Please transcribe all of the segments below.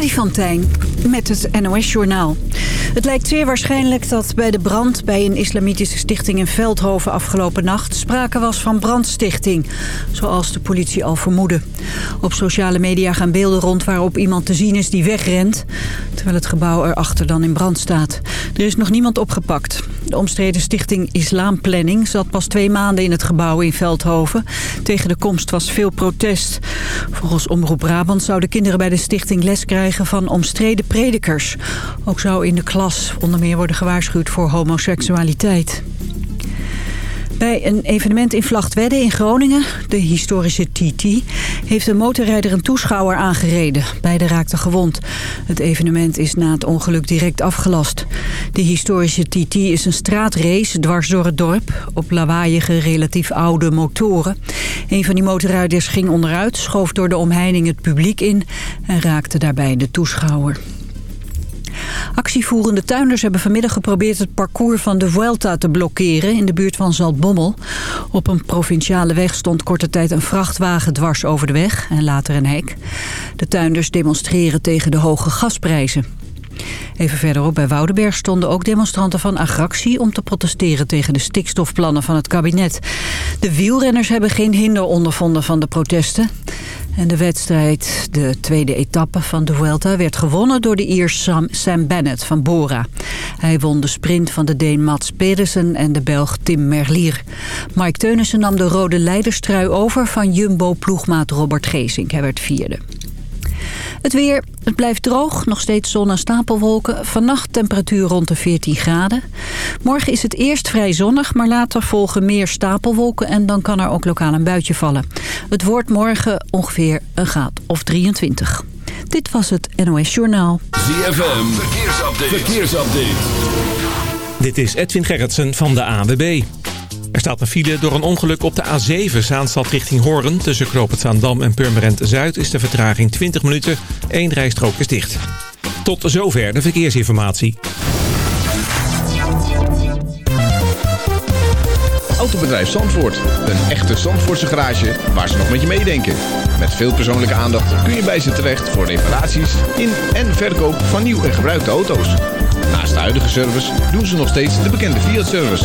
Freddy van met het NOS-journaal. Het lijkt zeer waarschijnlijk dat bij de brand bij een islamitische stichting in Veldhoven afgelopen nacht sprake was van brandstichting, zoals de politie al vermoedde. Op sociale media gaan beelden rond waarop iemand te zien is die wegrent, terwijl het gebouw erachter dan in brand staat. Er is nog niemand opgepakt. De omstreden stichting Islamplanning zat pas twee maanden in het gebouw in Veldhoven. Tegen de komst was veel protest. Volgens Omroep Brabant zouden kinderen bij de stichting les krijgen van omstreden predikers. Ook zou in de klas onder meer worden gewaarschuwd voor homoseksualiteit. Bij een evenement in Vlachtwedde in Groningen, de historische TT... heeft een motorrijder een toeschouwer aangereden. Beide raakten gewond. Het evenement is na het ongeluk direct afgelast. De historische TT is een straatrace dwars door het dorp... op lawaaiige, relatief oude motoren. Een van die motorrijders ging onderuit, schoof door de omheining het publiek in... en raakte daarbij de toeschouwer. Actievoerende tuinders hebben vanmiddag geprobeerd het parcours van de Vuelta te blokkeren in de buurt van Zaltbommel. Op een provinciale weg stond korte tijd een vrachtwagen dwars over de weg en later een hek. De tuinders demonstreren tegen de hoge gasprijzen. Even verderop bij Woudenberg stonden ook demonstranten van Agractie... om te protesteren tegen de stikstofplannen van het kabinet. De wielrenners hebben geen hinder ondervonden van de protesten. En de wedstrijd, de tweede etappe van de Vuelta... werd gewonnen door de Ier Sam, Bennett van Bora. Hij won de sprint van de Deen Mats Pedersen en de Belg Tim Merlier. Mike Teunissen nam de rode leiderstrui over van Jumbo-ploegmaat Robert Geesink. Hij werd vierde. Het weer, het blijft droog, nog steeds zon en stapelwolken. Vannacht temperatuur rond de 14 graden. Morgen is het eerst vrij zonnig, maar later volgen meer stapelwolken... en dan kan er ook lokaal een buitje vallen. Het wordt morgen ongeveer een graad of 23. Dit was het NOS Journaal. ZFM, verkeersupdate. verkeersupdate. Dit is Edwin Gerritsen van de AWB. Er staat een file door een ongeluk op de A7 Zaanstad richting Hoorn. Tussen Knoop Zaandam en Purmerend Zuid is de vertraging 20 minuten. Eén rijstrook is dicht. Tot zover de verkeersinformatie. Autobedrijf Zandvoort. Een echte Zandvoortse garage waar ze nog met je meedenken. Met veel persoonlijke aandacht kun je bij ze terecht voor reparaties in en verkoop van nieuw en gebruikte auto's. Naast de huidige service doen ze nog steeds de bekende Fiat-service.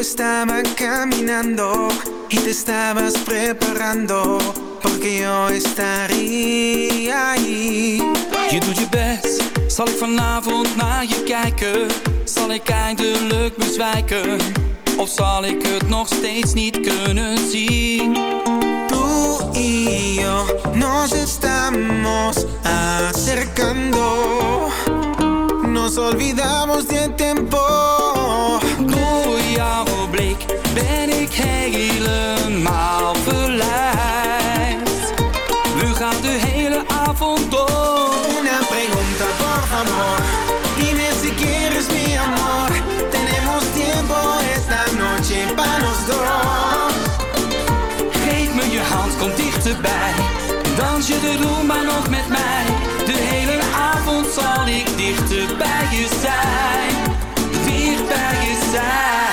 Estaba caminando y te estabas preparando porque yo estaría ahí. Je doet je best, zal ik vanavond naar je kijken? Zal ik eindelijk bezwijken? Of zal ik het nog steeds niet kunnen zien? Tú y yo nos estamos acercando. Nos olvidamos de tiempo. Ben ik helemaal verleid. We gaan de hele avond door. Una pregunta, por favor. Dime si quieres mi amor. Tenemos tiempo esta noche para los dos. Geef me je hand, kom dichterbij. Dans je de rumba nog met mij. De hele avond zal ik dichter bij je zijn. Dicht bij je zijn.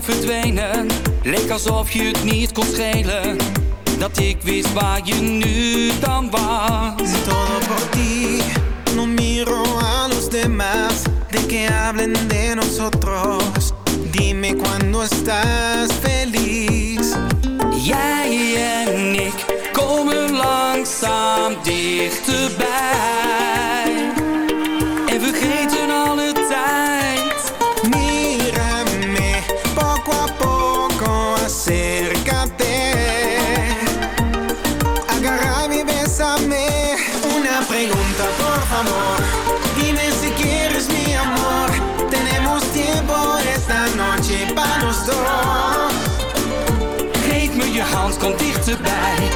Alweer verdwenen. Leek alsof je het niet kon schelen. Dat ik wist waar je nu dan was. Todo por ti No miro a los demás De que hablen de nosotros Dime cuando estás feliz Jij en ik komen langzaam dichterbij komt dichterbij.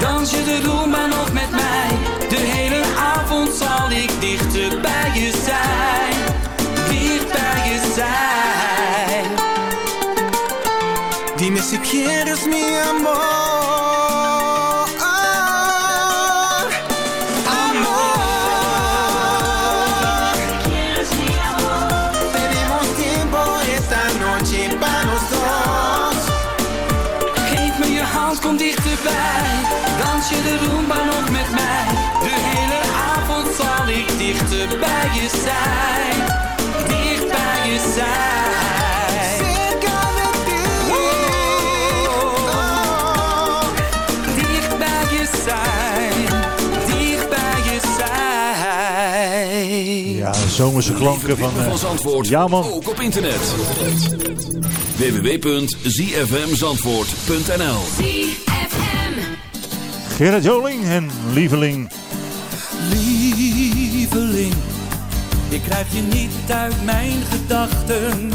Dans je de Roomba nog met mij. De hele avond zal ik dichter bij je zijn. Dicht bij je zijn. Dime si quieres mi amor. Zomerse klanken van... van eh, Zandvoort. ja man, Ook op internet. www.zfmzandvoort.nl Gerard Joling en Lieveling. Lieveling, ik krijg je niet uit mijn gedachten.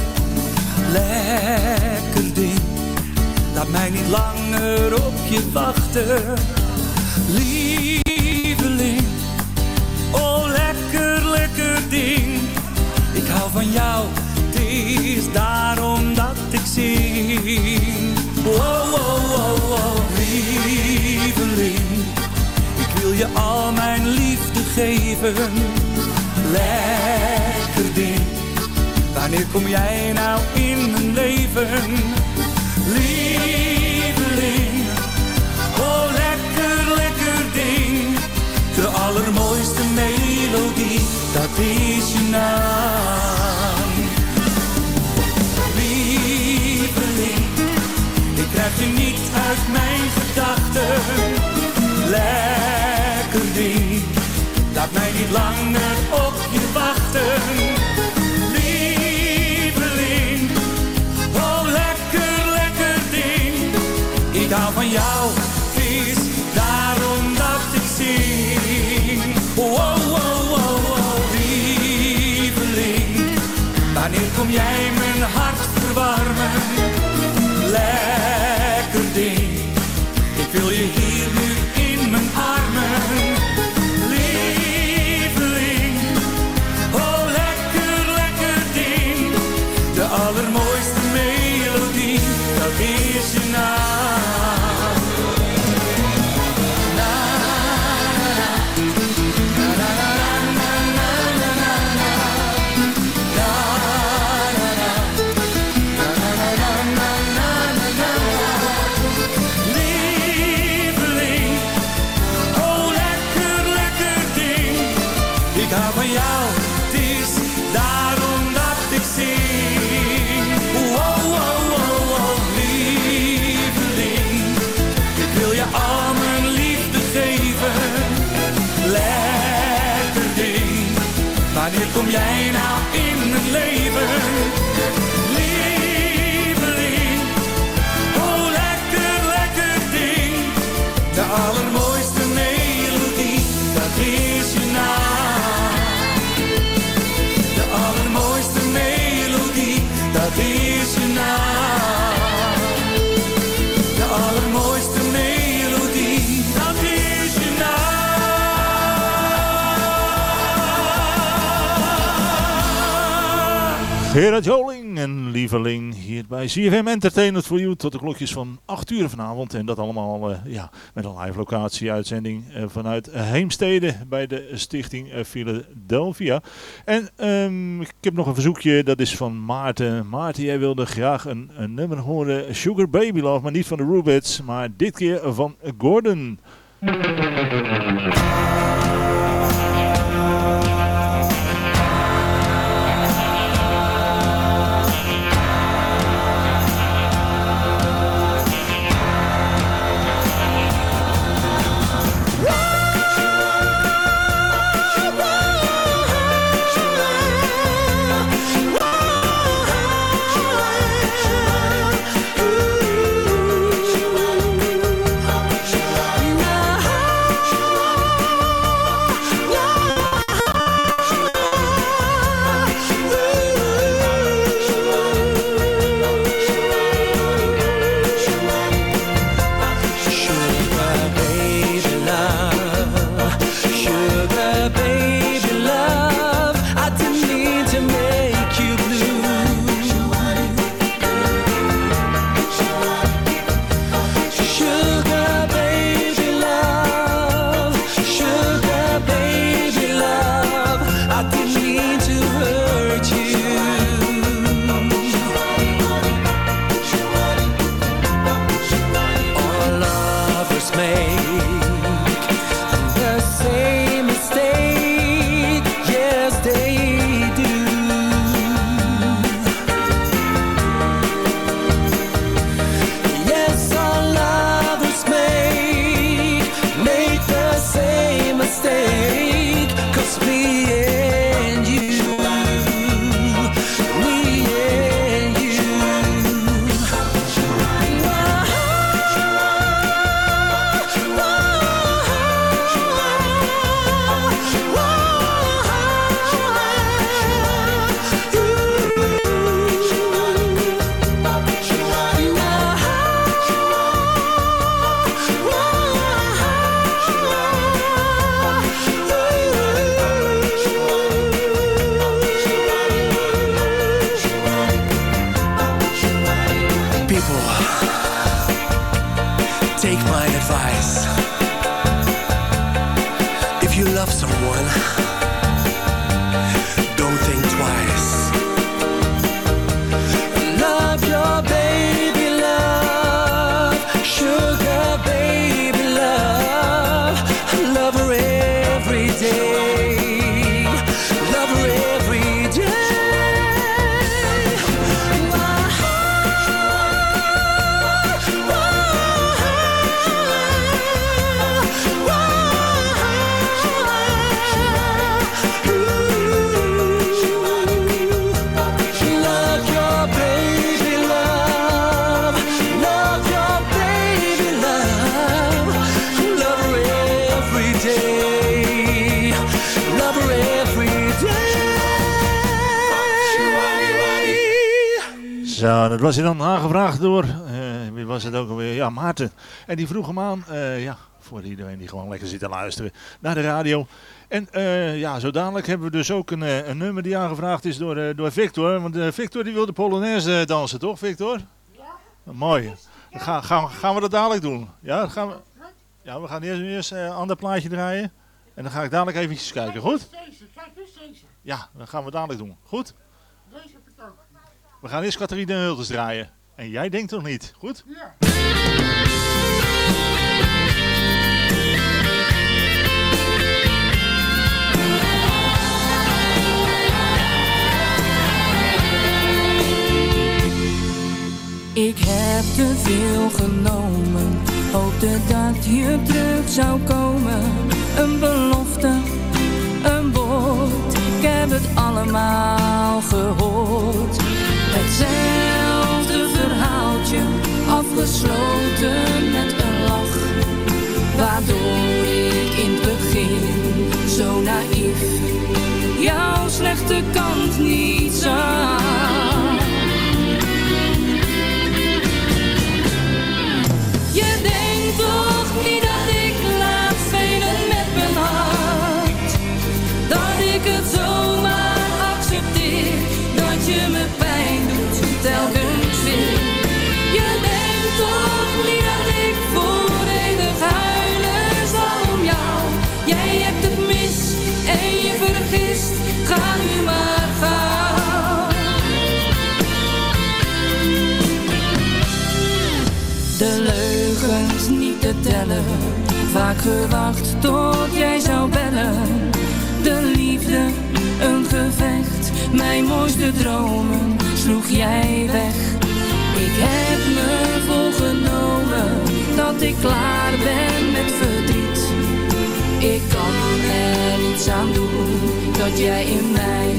Lekker ding, laat mij niet langer op je wachten. Lieveling, van jou, het is daarom dat ik zing. Wow, wow, wow, wow, lieveling. Ik wil je al mijn liefde geven. Lekker ding. Wanneer kom jij nou in mijn leven? Lieveling. Oh, lekker, lekker ding. De allermooiste melodie, dat is je naam. Mijn gedachten. Lekker ding, laat mij niet langer op je wachten. Lieveling, oh lekker, lekker ding. Ik hou van jou, Gerard Joling en Lieveling hier bij CFM Entertainment for You tot de klokjes van 8 uur vanavond. En dat allemaal eh, ja, met een live locatie uitzending eh, vanuit Heemstede bij de stichting eh, Philadelphia. En ehm, ik heb nog een verzoekje, dat is van Maarten. Maarten, jij wilde graag een, een nummer horen, Sugar Baby Love, maar niet van de Rubits, maar dit keer van Gordon. Was hij dan aangevraagd door, eh, wie was het ook alweer? Ja, Maarten. En die vroeg hem aan, eh, ja, voor iedereen die gewoon lekker zit te luisteren naar de radio. En eh, ja, zo dadelijk hebben we dus ook een, een nummer die aangevraagd is door, door Victor. Want Victor die wil de Polonaise dansen, toch Victor? Ja. Mooi. Dan gaan, gaan, gaan we dat dadelijk doen. Ja, gaan we, ja we gaan eerst, eerst een ander plaatje draaien. En dan ga ik dadelijk eventjes kijken, goed? Ja, dan gaan we dadelijk doen. Goed? We gaan eerst Catharina Hultes draaien. En jij denkt toch niet? Goed? Ik heb te veel genomen, hoopte dat je terug zou komen. Een belofte, een woord, ik heb het allemaal gehoord. Hetzelfde verhaaltje, afgesloten met een lach. Waardoor ik in het begin zo naïef jouw slechte kant niet zag. Vaak gewacht tot jij zou bellen. De liefde, een gevecht, mijn mooiste dromen sloeg jij weg. Ik heb me voorgenomen dat ik klaar ben met verdriet. Ik kan er niets aan doen dat jij in mij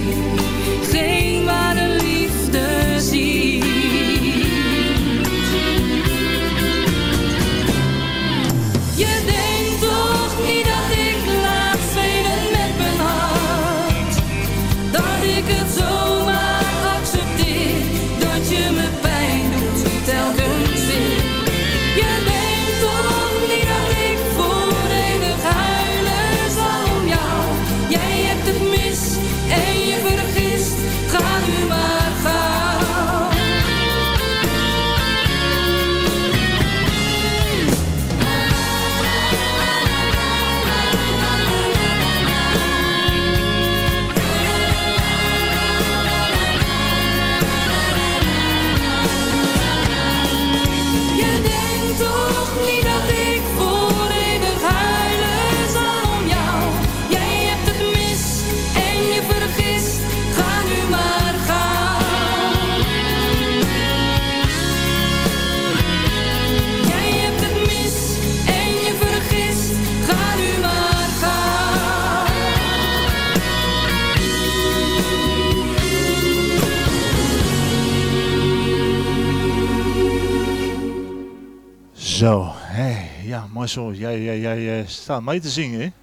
eh, staat mee te zingen?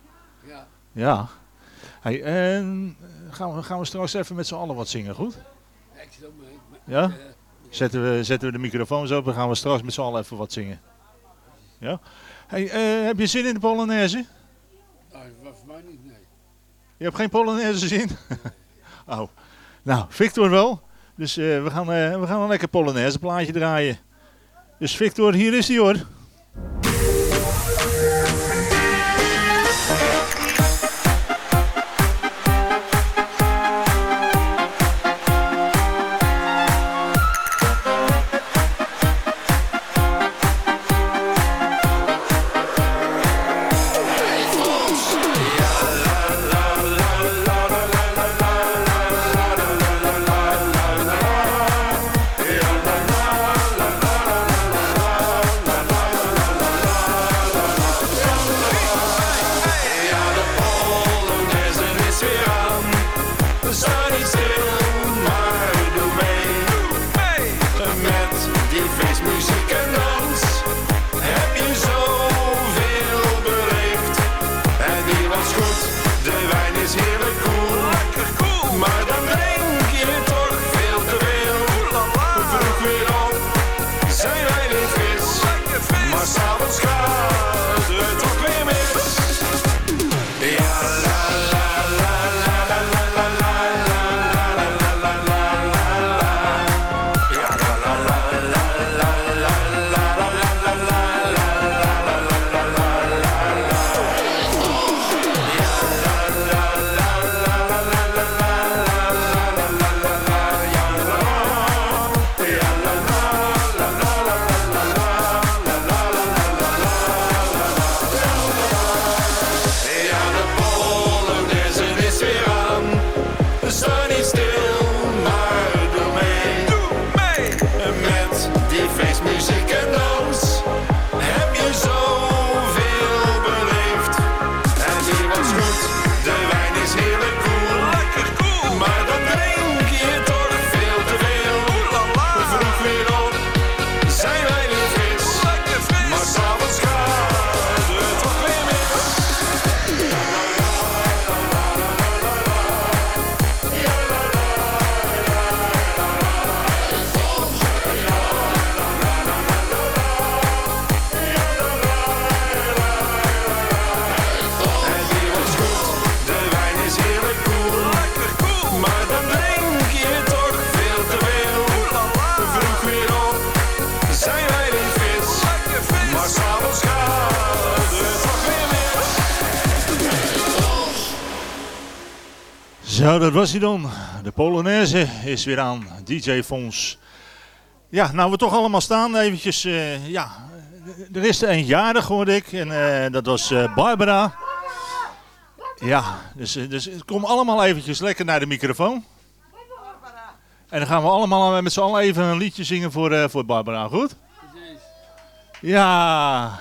Ja. Ja. Hey, en gaan we, gaan we straks even met z'n allen wat zingen, goed? Ja, ik zit ook mee. Ja? eh, Zetten we, zetten we de microfoons op en gaan we straks met z'n allen even wat zingen. Ja? Hey, eh, heb je zin in de Polonaise? nou, dat was voor mij niet, nee. Je hebt geen Polonaise zin? oh. Nou, Victor wel. Dus eh, we, gaan, eh, we gaan een lekker Polonaise plaatje draaien. Dus Victor, hier is hij hoor. Zo, dat was hij dan. De Polonaise is weer aan. DJ Fons. Ja, nou we toch allemaal staan. Eventjes, eh, ja. Er is er een jarig, hoorde ik. En eh, dat was eh, Barbara. Ja, dus, dus kom allemaal eventjes lekker naar de microfoon. En dan gaan we allemaal met z'n allen even een liedje zingen voor, voor Barbara, goed? Ja.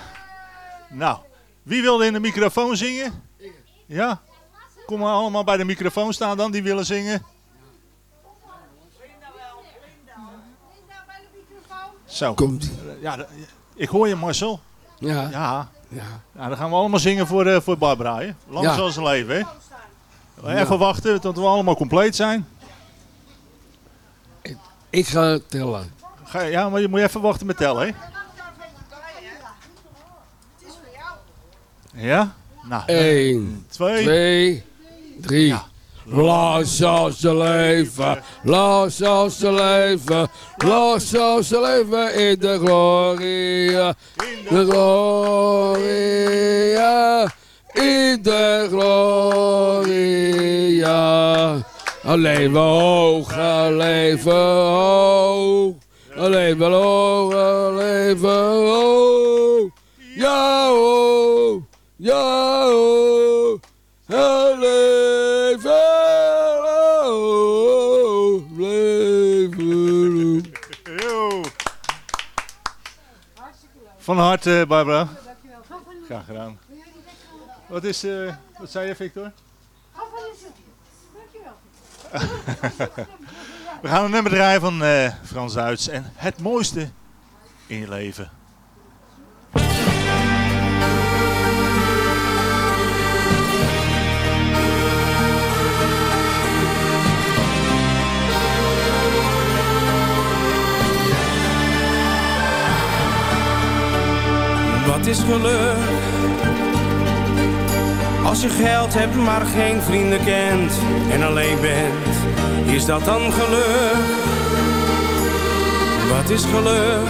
Nou, wie wilde in de microfoon zingen? Ja? Kom maar allemaal bij de microfoon staan dan, die willen zingen. Zo. Komt. Ja, ik hoor je Marcel. Ja. Ja. Ja. Nou, dan gaan we allemaal zingen voor, eh, voor Barbara. Hè? Lang Ja. zal ze leven. Hè? Ja. Even wachten tot we allemaal compleet zijn. Ik ga tellen. Ga, ja, maar je moet even wachten met tellen. Hè? Ja? Nou, 1, twee. 2, 3. Laat zoals ze leven, zoals ze leven, zoals ze leven in de gloria, de gloria, in de gloria. Leven hoog, leven hoog, leven hoog, leven hoog, ja hoog, ja hoog. Leven, oh, leven. Yo. Van harte, Barbara. Graag gedaan. Wat is, eh, wat zei je, Victor? We gaan een nummer draaien van eh, Frans Duits en het mooiste in je leven. Wat is geluk? Als je geld hebt maar geen vrienden kent en alleen bent, is dat dan geluk? Wat is geluk?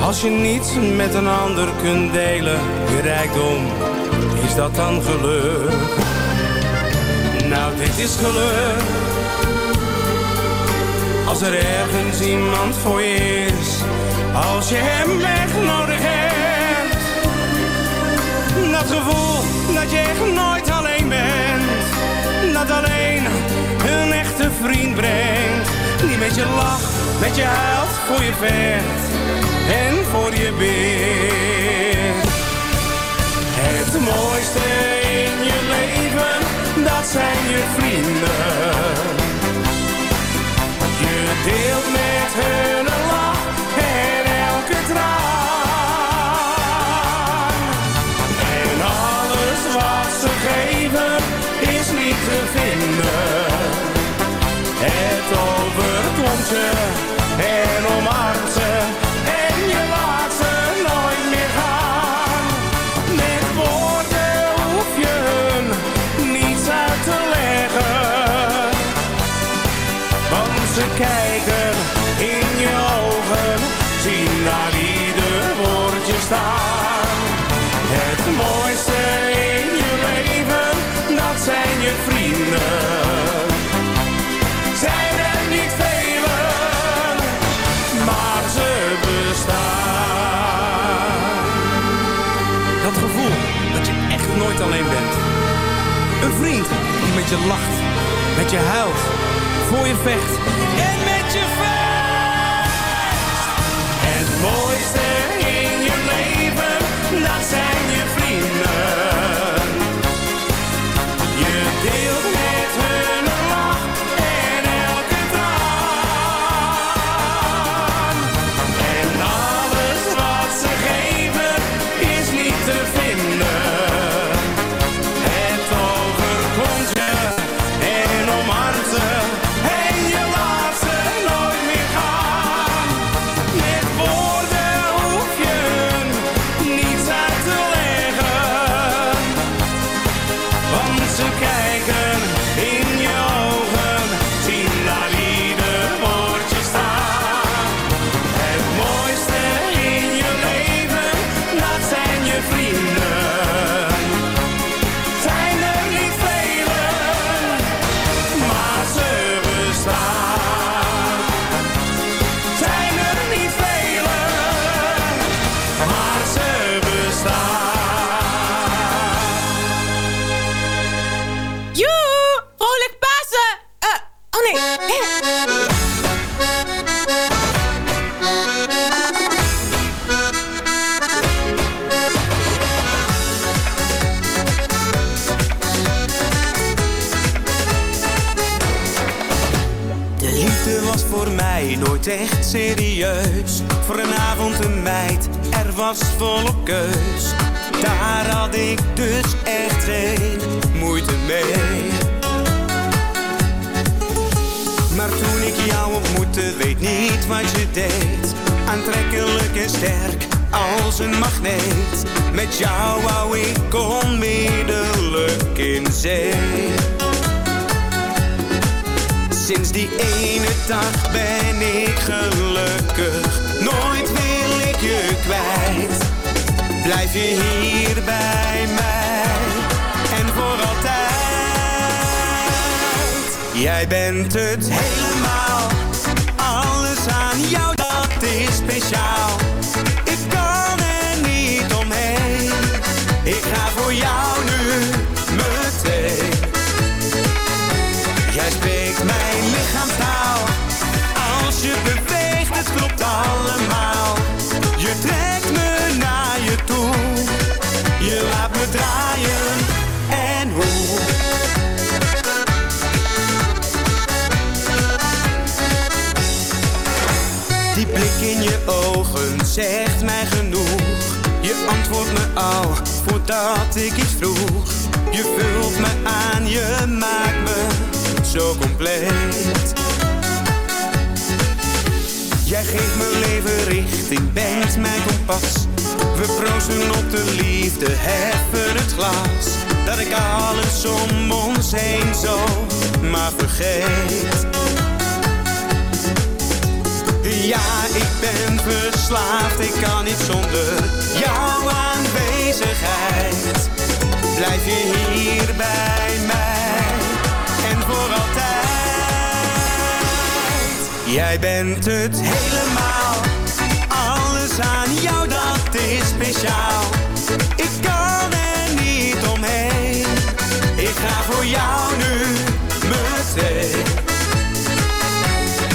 Als je niets met een ander kunt delen, je rijkdom, is dat dan geluk? Nou, dit is geluk. Als er ergens iemand voor je is, als je hem echt nodig hebt. Dat gevoel dat je echt nooit alleen bent. Dat alleen een echte vriend brengt. Die met je lacht, met je huilt, voor je vecht en voor je bidt. Het mooiste in je leven, dat zijn je vrienden. Een vriend die met je lacht, met je huilt, voor je vecht zegt mij genoeg. Je antwoordt me al voordat ik iets vroeg. Je vult me aan, je maakt me zo compleet. Jij geeft mijn leven richting, bent mijn kompas. We proosten op de liefde, heffen het glas. Dat ik alles om ons heen zo maar vergeet. Ja, ik ben verslaafd, ik kan niet zonder jouw aanwezigheid. Blijf je hier bij mij en voor altijd. Jij bent het helemaal, alles aan jou dat is speciaal. Ik kan er niet omheen, ik ga voor jou nu meteen.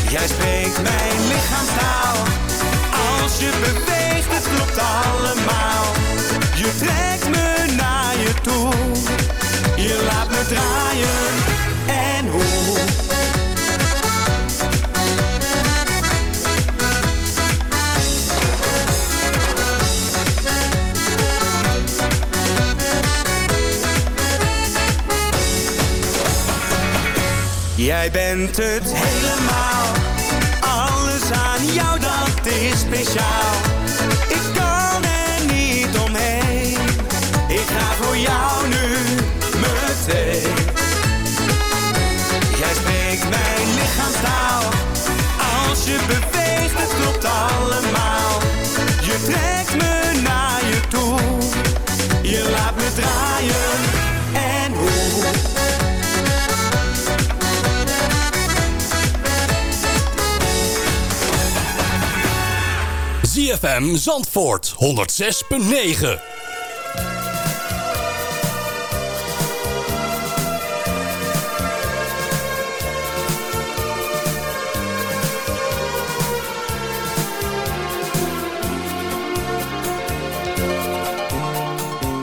Jij spreekt mijn lichaamstaal. Als je beweegt, het klopt allemaal. Je trekt me naar je toe. Je laat me draaien. En hoe? Jij bent het helemaal. Aan jou dat is speciaal. Ik kan er niet omheen. Ik ga voor jou nu meteen. Jij spreekt mijn lichaamstaal. Als je beweegt, het klopt ZFM Zandvoort 106.9.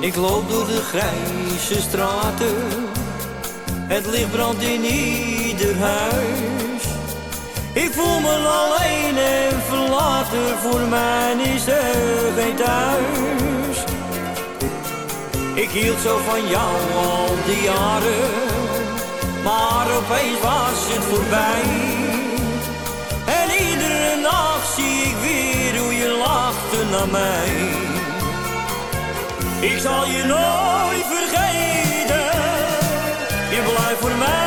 Ik loop door de grijze straten, het licht brandt in ieder huis. Ik voel me alleen en verlaten. Voor mij is er geen thuis. Ik hield zo van jou al die jaren. Maar opeens was het voorbij. En iedere nacht zie ik weer hoe je lachte naar mij. Ik zal je nooit vergeten. Je blijft voor mij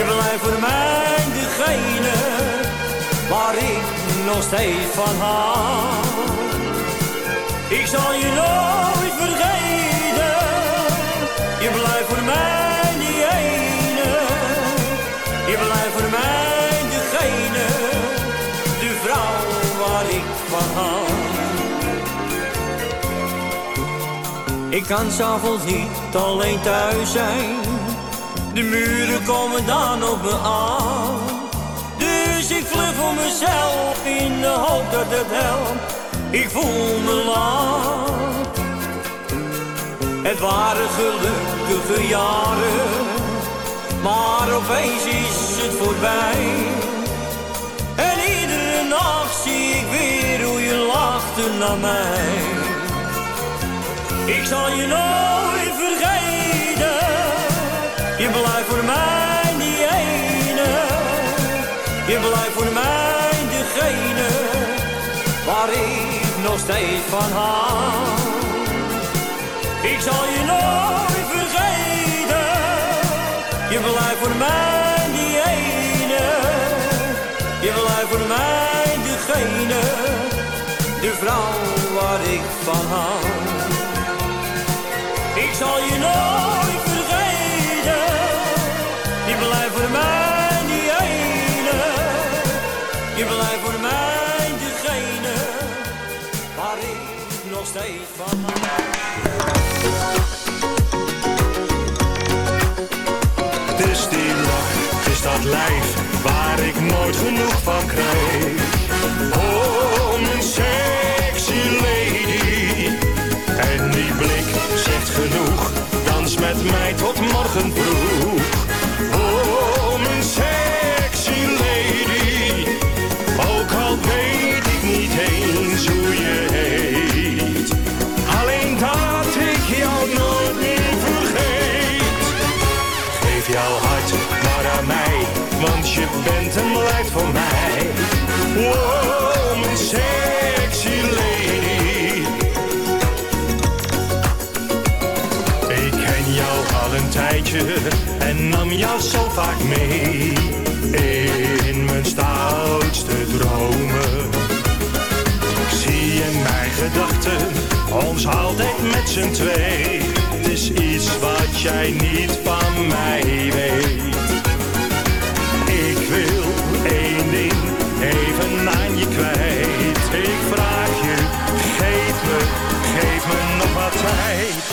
Je blijft voor mij degene waar ik nog steeds van hou. Ik zal je nooit vergeten. Je blijft voor mij die ene. Je blijft voor mij degene. De vrouw waar ik van hou. Ik kan s'avonds niet alleen thuis zijn. De muren komen dan op me aan. Dus ik vlug voor mezelf in de hoop dat het helpt. Ik voel me laat. Het waren gelukkige jaren. Maar opeens is het voorbij. En iedere nacht zie ik weer hoe je lachte naar mij. Ik zal je nooit vergeten. Je blijft voor mij die ene. Je blijft voor mij degene waar ik nog steeds van hou. Ik zal je nooit vergeten. Je blijft voor mij die ene. Je blijft voor mij degene. De vrouw waar ik van hou. Ik zal je nooit Het is die lach, het is dat lijf waar ik nooit genoeg van krijg. Oh, mijn sexy lady. En die blik zegt genoeg, dans met mij tot morgen vroeg. Bent en blijft voor mij. Wow, mijn sexy lady. Ik ken jou al een tijdje en nam jou zo vaak mee. In mijn stoutste dromen. Ik zie in mijn gedachten ons altijd met z'n twee. Het is iets wat jij niet van mij weet.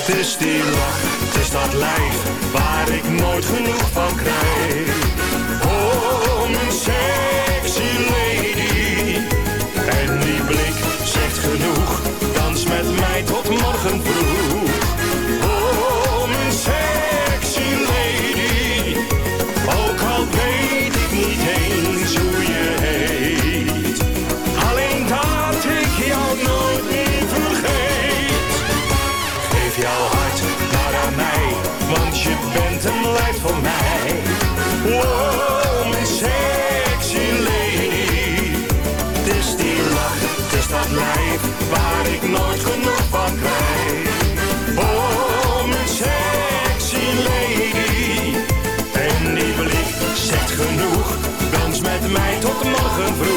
Het is die lach, het is dat lijf waar ik nooit genoeg van krijg. Ranfro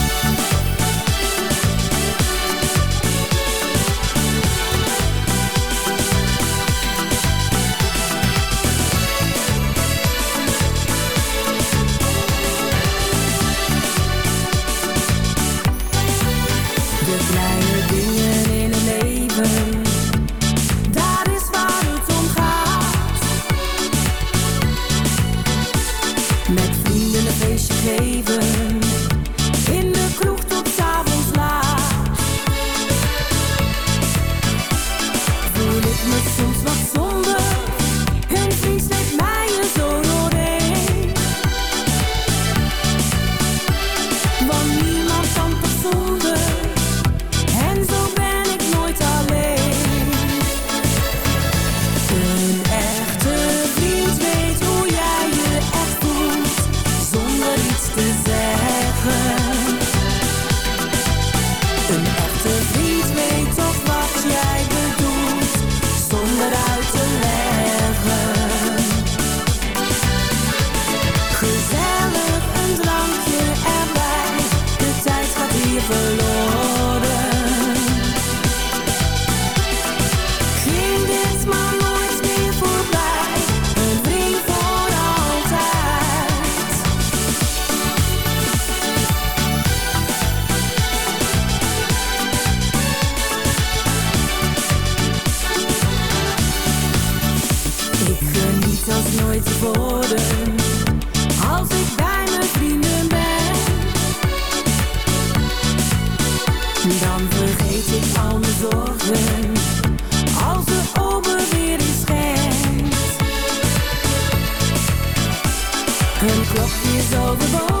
klokje overboord.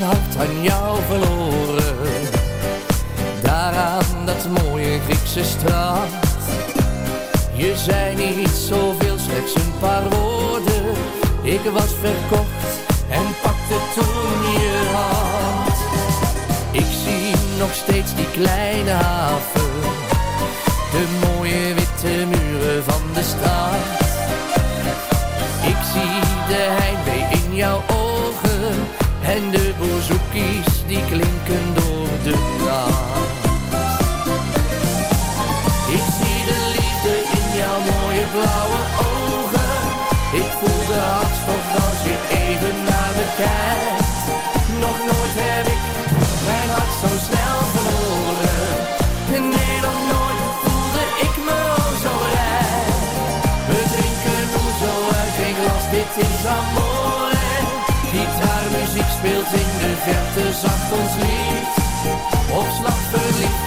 mijn hart aan jou verloren. Daaraan dat mooie Griekse straat. Je zei niet zoveel, slechts een paar woorden. Ik was verkocht en pakte toen je hand. Ik zie nog steeds die kleine haven en de bouzoukies die klinken. Verte zacht ons. Op slag verliefd,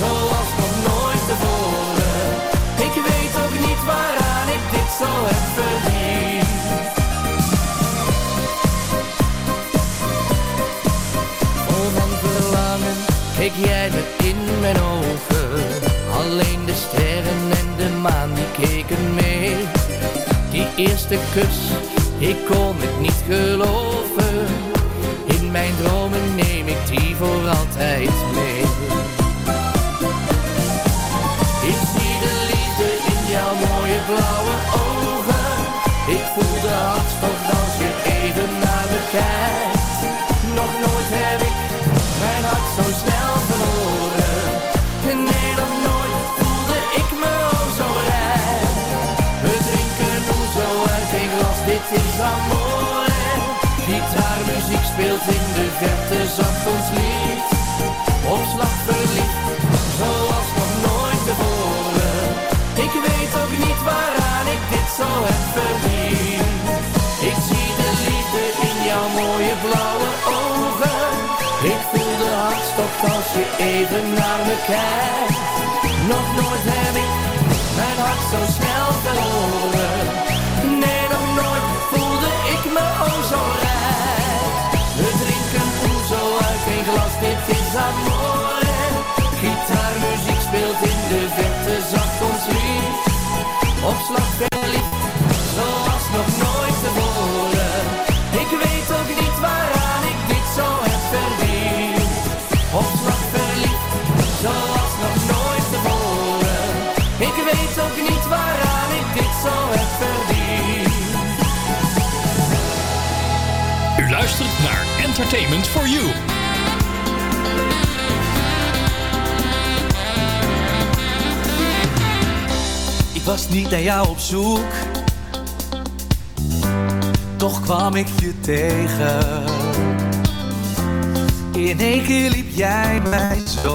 zoals nog nooit tevoren. Ik weet ook niet waaraan ik dit zo heb verdiend. Vol van verlangen keek jij me in mijn ogen. Alleen de sterren en de maan die keken mee. Die eerste kus, ik kon het niet geloven. Mijn dromen neem ik die voor altijd mee. Speelt in de verte zacht ons lied. Op slag verliefd, zoals nog nooit tevoren. Ik weet ook niet waaraan ik dit zo heb verdiend. Ik zie de liefde in jouw mooie blauwe ogen. Ik voel de hartstocht als je even naar me kijkt. Nog nooit heb ik mijn hart zo snel verloren. Nee, nog nooit voelde ik me oh zo amore. Gitaarmuziek speelt in de verte zacht ons. Op slag verliefd, zoals nog nooit tevoren. Ik weet ook niet waaraan ik dit zo heb verdiend. Op slag verliefd, zoals nog nooit tevoren. Ik weet ook niet waaraan ik dit zo heb verdiend. U luistert naar Entertainment for You. Was niet naar jou op zoek, toch kwam ik je tegen. In één keer liep jij mij zo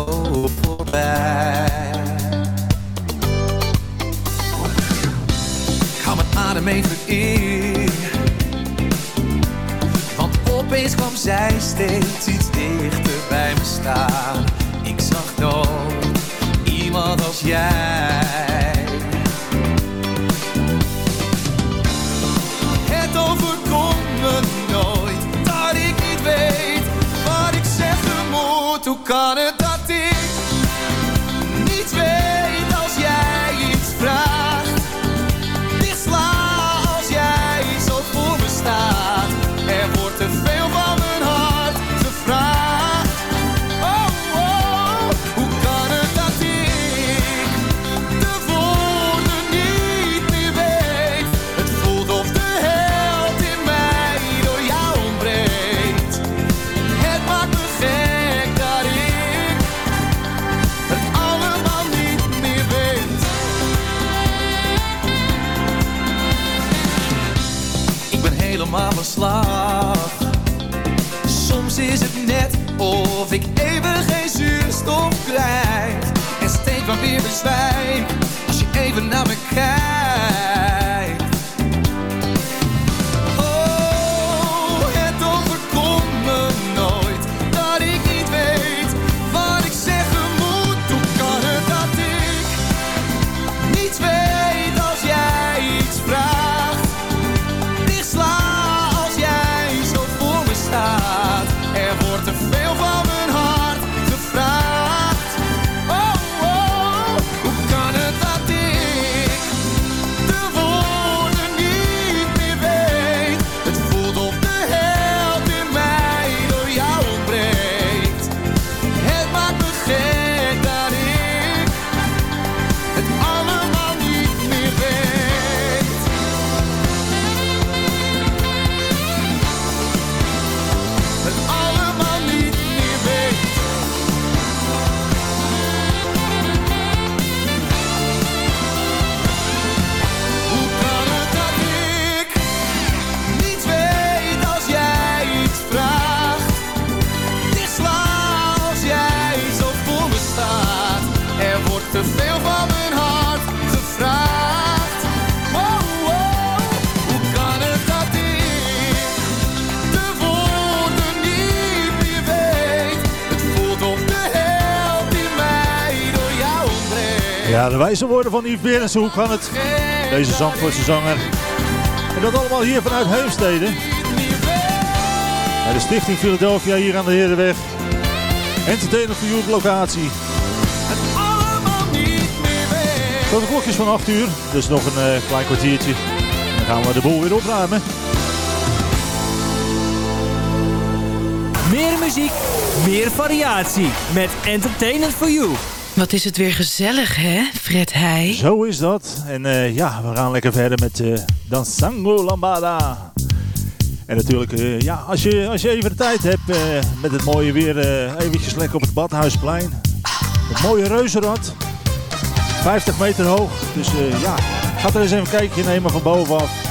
ik van Yves Berenshoek kan het, deze Zandvoortse zanger. En dat allemaal hier vanuit Heemstede. Bij de Stichting Philadelphia hier aan de Herenweg. Entertainment for You locatie. Tot de klokjes van 8 uur, dus nog een eh, klein kwartiertje. Dan gaan we de boel weer opruimen. Meer muziek, meer variatie met Entertainment for You. Wat is het weer gezellig, hè, Fred Heij? Zo is dat. En eh, ja, we gaan lekker verder met uh, Dansango Lambada. En natuurlijk, eh, ja, als je, als je even de tijd hebt met het mooie weer, eventjes lekker op het Badhuisplein. Het mooie reuzenrad, 50 meter hoog. Dus ja, ga er eens even een kijkje nemen van bovenaf.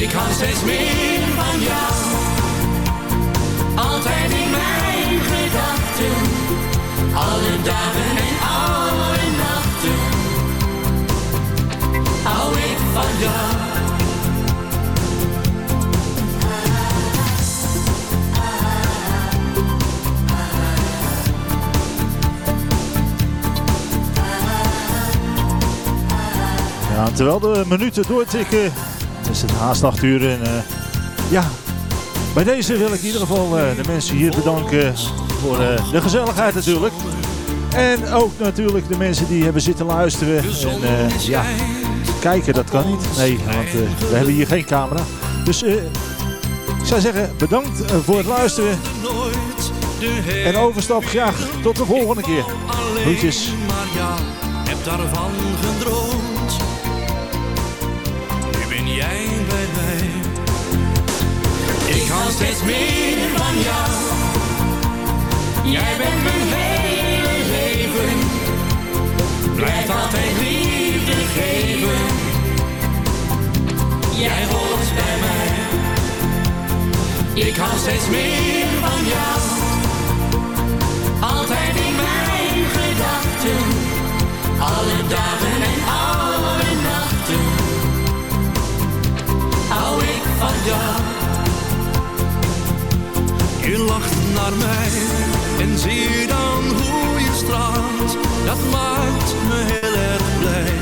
Ik hou steeds meer van jou. Altijd in mijn gedachten. Alle dagen en alle nachten. Hou ik van jou. Ja, terwijl de minuten doortikken, is het haast 8 uur. Eh, ja, bij deze wil ik in ieder geval eh, de mensen hier bedanken voor eh, de gezelligheid natuurlijk. En ook natuurlijk de mensen die hebben zitten luisteren. En ja, kijken dat kan niet. Nee, want we hebben hier geen camera. Dus ik zou zeggen bedankt voor het luisteren. En overstap graag tot de volgende keer. Groetjes. daarvan. Steeds meer van jou. Jij bent mijn hele leven. Blijf altijd liefde geven. Jij hoort bij mij. Ik hou steeds meer van jou. Altijd in mijn gedachten. Alle dagen en alle nachten. Hou ik van jou. Je lacht naar mij en zie dan hoe je straalt. Dat maakt me heel erg blij.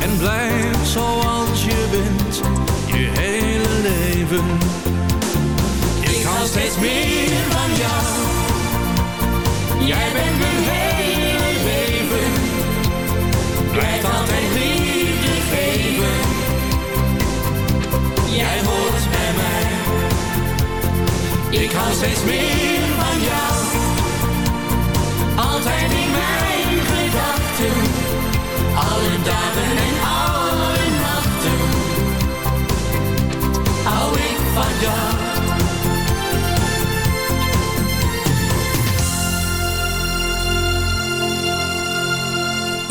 En blijf zoals je bent, je hele leven. Ik hou steeds meer van jou. Jij bent mijn hele leven. Blijf altijd liefde geven. Jij. Ik hou steeds meer van jou. Altijd in mijn gedachten. Alle dagen en alle nachten. Hou ik van jou.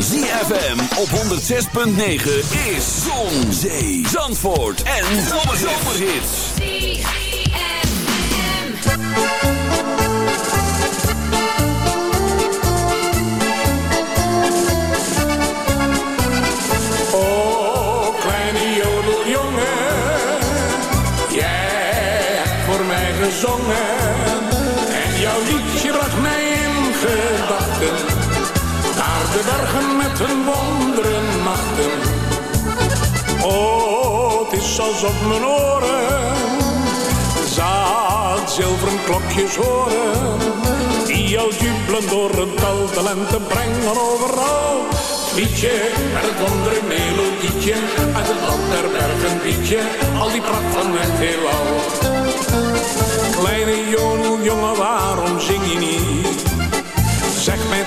ZFM op 106.9 is Zon, Zee, Zandvoort en Zomerhits. De bergen met hun wonderen machten. Oh, het is alsof mijn oren zaad zilveren klokjes horen. Die al jubelen door het dal de lente brengen overal. Liedje met het wondere melodietje, uit het land der bergen liedje, al die pracht van het heelal. Kleine jongen, waarom zing je niet?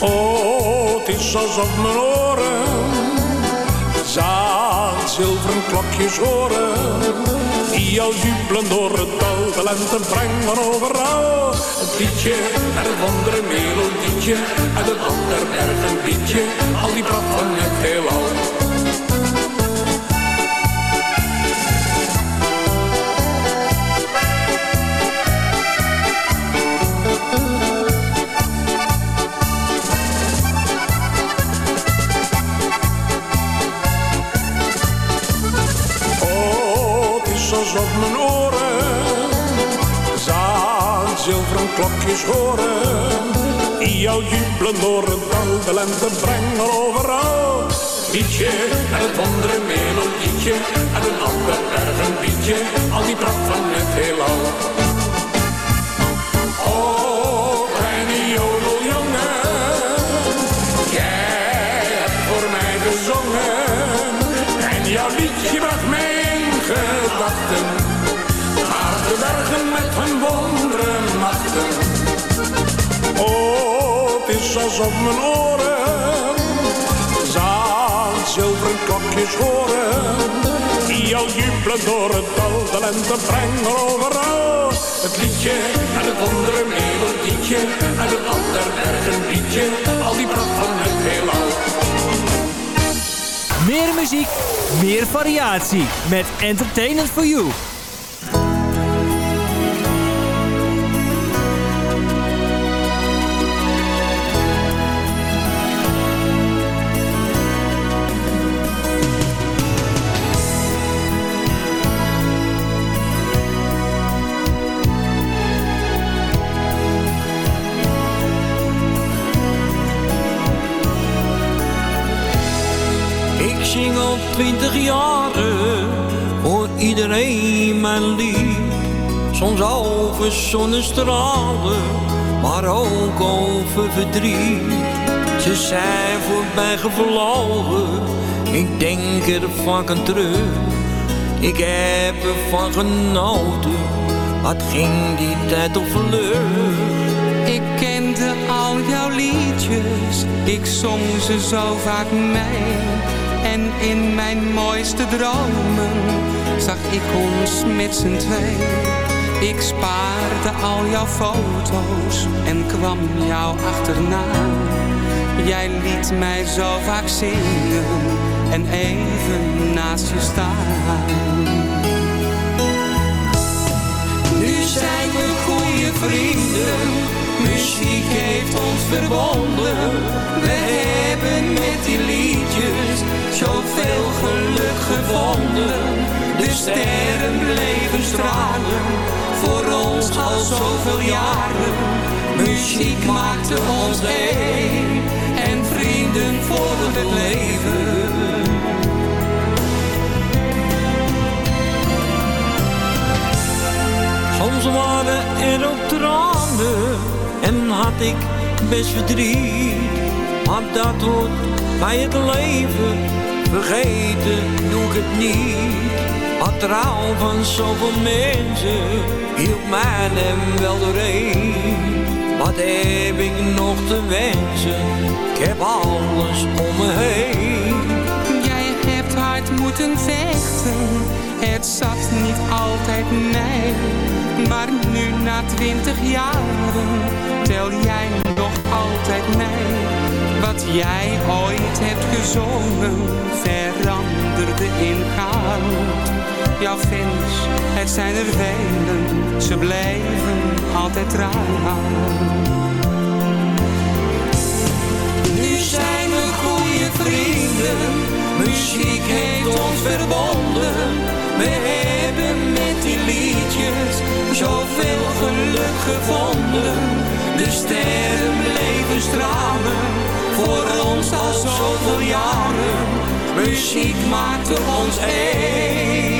Oh, het is alsof mijn oren zaad zilveren klokjes horen. Die al jubelen door het dal, de lente brengt van overal. Een liedje en een andere melodietje, en een ander berg een liedje, al die pracht van het heelal. Klokjes horen. Die jou jubelen door het dal, de lente brengen overal. Liedje en het andere melodietje en een ander berg een liedje. Al die pracht van het heelal. Is alsof mijn oren zaan zilveren klokjes horen. Die al jubelen door het dal, de lente brengen overal. Het liedje en het andere melodietje en het ander een liedje. Al die pracht van het heelal. Meer muziek, meer variatie. Met Entertainment for You. Soms over zonnestralen, maar ook over verdriet. Ze zijn voorbij gevlogen, ik denk er vaak aan terug. Ik heb ervan genoten, wat ging die tijd op vlug. Ik kende al jouw liedjes, ik zong ze zo vaak mee. En in mijn mooiste dromen zag ik ons met z'n twee. Ik spaarde al jouw foto's en kwam jou achterna. Jij liet mij zo vaak zingen en even naast je staan. Nu zijn we goede vrienden, muziek heeft ons verbonden. We hebben met die liedjes zoveel geluk gevonden. De sterren bleven stralen, voor ons al zoveel jaren. Muziek maakte ons één en vrienden voor het leven. Soms waren er ook tranen en had ik best verdriet. Maar dat hoort bij het leven, vergeten doe ik het niet. Maar trouw van zoveel mensen hielp mij hem wel doorheen. Wat heb ik nog te wensen, ik heb alles om me heen. Jij hebt hard moeten vechten, het zat niet altijd mee. Maar nu na twintig jaren tel jij nog altijd mee. Wat jij ooit hebt gezongen veranderde in goud. Jouw fans, het zijn er velen, ze blijven altijd trouw. Nu zijn we goede vrienden, muziek heeft ons verbonden. We hebben met die liedjes zoveel geluk gevonden. De sterren bleven stralen, voor ons al zoveel jaren. Muziek maakte ons één.